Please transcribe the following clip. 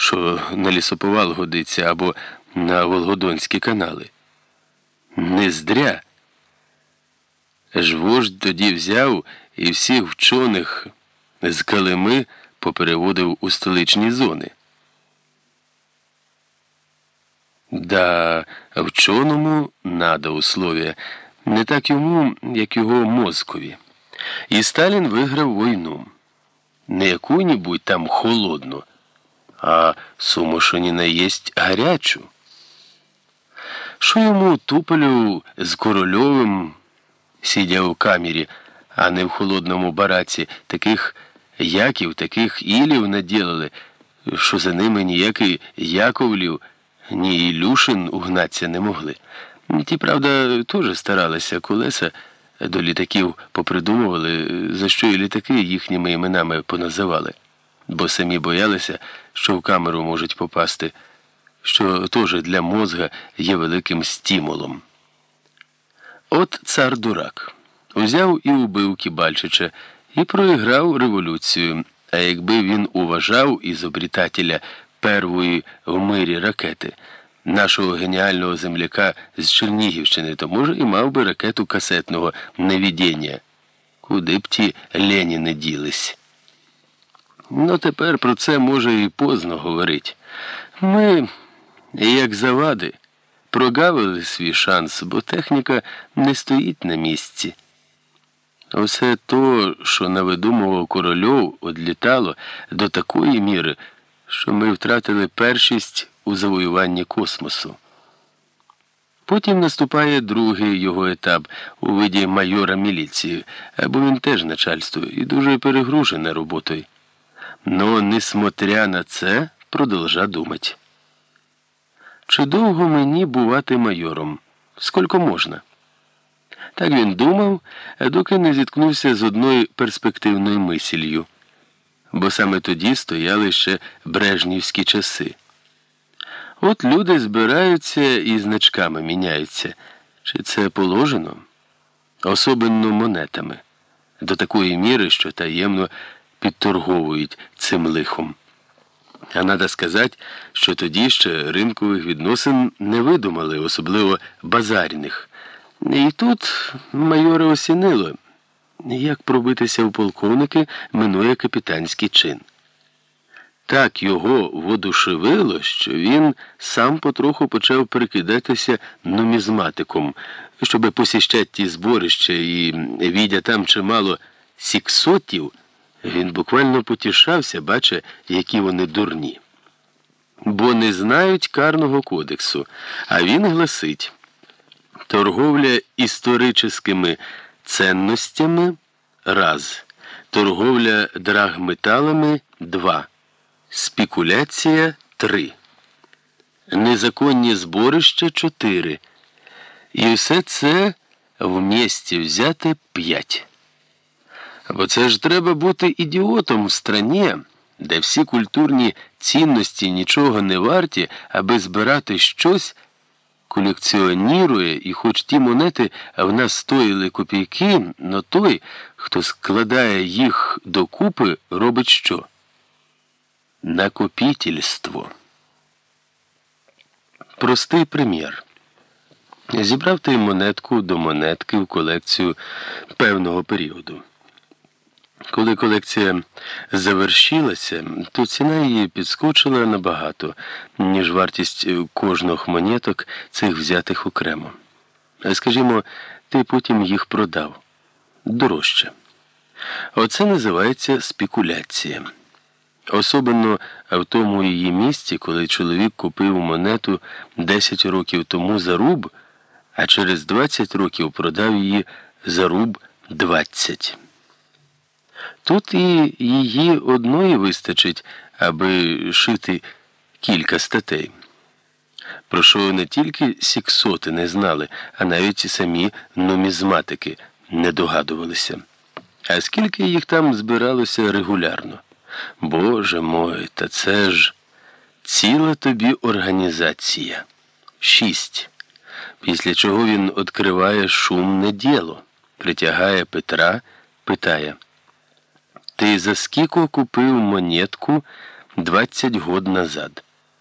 що на лісоповал годиться або на Волгодонські канали. Не здря. Ж тоді взяв і всіх вчених з Калими попереводив у столичні зони. Да, вченому надо условия, не так йому, як його мозкові. І Сталін виграв війну. Не яку-нібудь там холодну, а сумошеніна єсть гарячу. Що йому Туполю з Корольовим, сидя в камері, а не в холодному бараці, таких яків, таких ілів наділили, що за ними ніякий Яковлів, ні Ілюшин угнаться не могли. Ті, правда, теж старалися колеса до літаків попридумували, за що і літаки їхніми іменами поназивали, бо самі боялися, що в камеру можуть попасти, що теж для мозга є великим стимулом. От цар дурак узяв і убив Кібальчича і проіграв революцію. А якби він уважав ізобрітателя первої в мирі ракети, нашого геніального земляка з Чернігівщини, то може і мав би ракету касетного навідіння. Куди б ті Леніни ділись? Ну тепер про це може і поздно говорить. Ми, як завади, прогавили свій шанс, бо техніка не стоїть на місці. Усе то, що навидумував корольов, одлітало до такої міри, що ми втратили першість у завоюванні космосу. Потім наступає другий його етап у виді майора міліції, бо він теж начальство і дуже перегружений роботою. Но, несмотря на це, продовжа думати. Чи довго мені бувати майором? Скільки можна? Так він думав, доки не зіткнувся з одною перспективною мислью, бо саме тоді стояли ще брежнівські часи. От люди збираються і значками міняються. Чи це положено? Особенно монетами, до такої міри, що таємно підторговують цим лихом. А треба сказати, що тоді ще ринкових відносин не видумали, особливо базарних. І тут майоре осінило, як пробитися в полковники минує капітанський чин. Так його водушевило, що він сам потроху почав перекидатися нумізматиком, щоб посіщати ті зборища і, відя там чимало сіксотів, він буквально потішався, бача, які вони дурні. Бо не знають карного кодексу, а він гласить торговля історичними ценностями раз, торговля драгметалами два. Спекуляція 3. Незаконні зборища 4. І все це в місті взяти 5. Бо це ж треба бути ідіотом в страні, де всі культурні цінності нічого не варті, аби збирати щось, колекціонірує, і хоч ті монети в нас стоїли копійки, но той, хто складає їх докупи, робить що? Накопітельство. Простий примір. Зібрав ти монетку до монетки в колекцію певного періоду. Коли колекція завершилася, то ціна її підскочила набагато, ніж вартість кожного монеток цих взятих окремо. Скажімо, ти потім їх продав дорожче. Оце називається спекуляція. Особливо в тому її місці, коли чоловік купив монету 10 років тому за руб, а через 20 років продав її за руб 20. Тут і її одної вистачить, аби шити кілька статей. Про що не тільки сіксоти не знали, а навіть і самі нумізматики не догадувалися. А скільки їх там збиралося регулярно? Боже мой, та це ж ціла тобі організація. Шість. Після чого він відкриває шумне діло, притягає Петра, питає. Ти за скільки купив монетку 20 год назад.